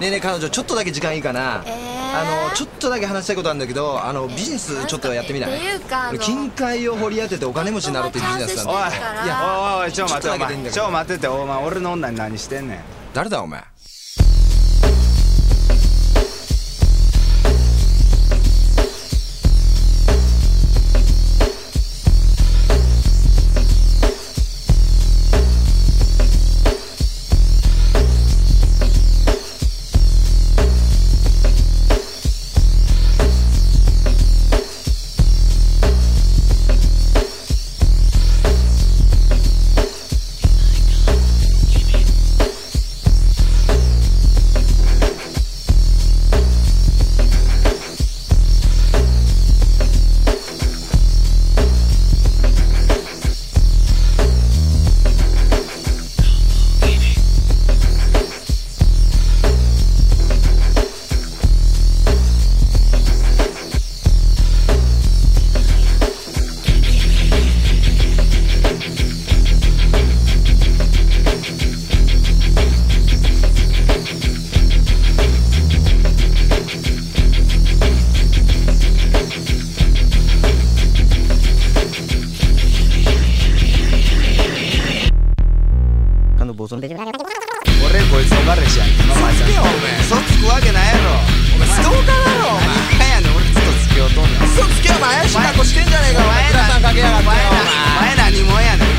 ねえねえ彼女ちょっとだけ時間いいかな、えー。あのちょっとだけ話したいことあるんだけどあのビジネスちょっとやってみない？っていうかあの金塊を掘り当ててお金持ちになろうっていうビジネスなんおい。だいやおいおいちょ待っておちょ待っててお前俺の女に何してんねん。誰だお前？俺こいつの彼氏やん今前さん嘘つくわけないやろお前ストーカーだろお前何かやねん俺ずっとつきようとんねん嘘つけお前怪しい格好してんじゃねえかお前さんかけやがってお前なお前何者やねん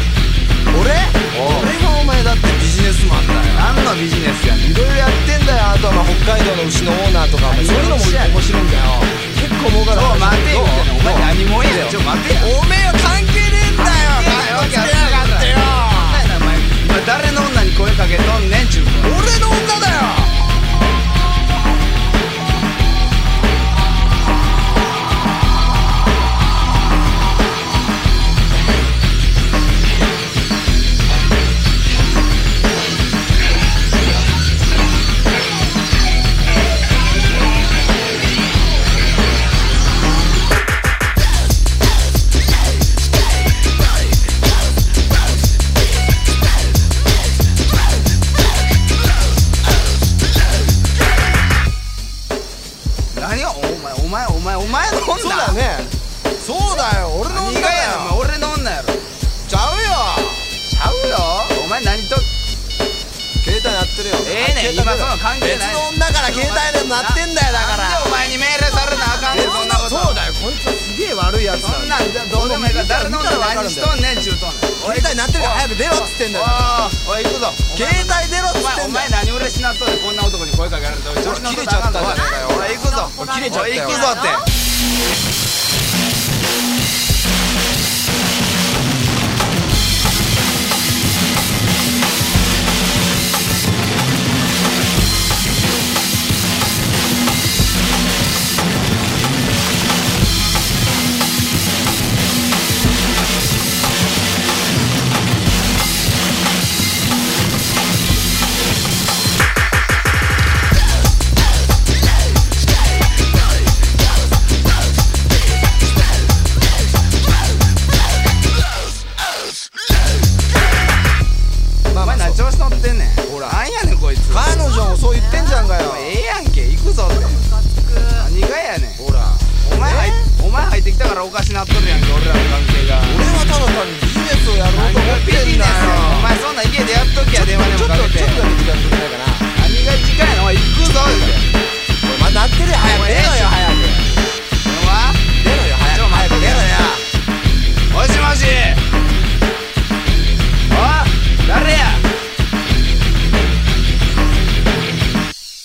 俺俺がお前だってビジネスマンだよ何のビジネスやねんいろいろやってんだよあとはまあ北海道の牛のオーナーとかそういうのも面白いんだよ結構儲かるちょ待てよお前何者やねんちょ待てやおめえは関係ねえんだよってるよ。ええねん。今そんな関係ない。別の女から携帯で鳴ってんだよだから。お前に命令されなあかんねんそんなこと。そうだよこいつはすげえ悪いやつそんなんどうでもいいから誰の女何しとんねんちゅうとんねん。携帯鳴ってるから早く出ろっつってんだよ。おい。行くぞ。携帯出ろっつってんだよ。前何嬉しなっとんねんこんな男に声かけられて。おい調子乗っとったらあかんぞおい。おい行くぞおい。切れちゃったよおい。行くぞってらおかしなっとるやんけ俺らの関係が。俺はただ単にビジネスをやろう何と思ってがビジネスんだよやお前そんな家でやっときや電話でちょっもかけて。とちょっとだけ時間くれないかな何が時間やねんおい行くぞおいま鳴ってるよ早く。出ろよ早く。お前出ろよ早く。早く出ろよ。もしもし。おい誰や？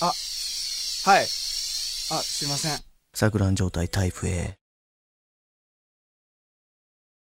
あはい。あすいません。錯乱状態タイプ A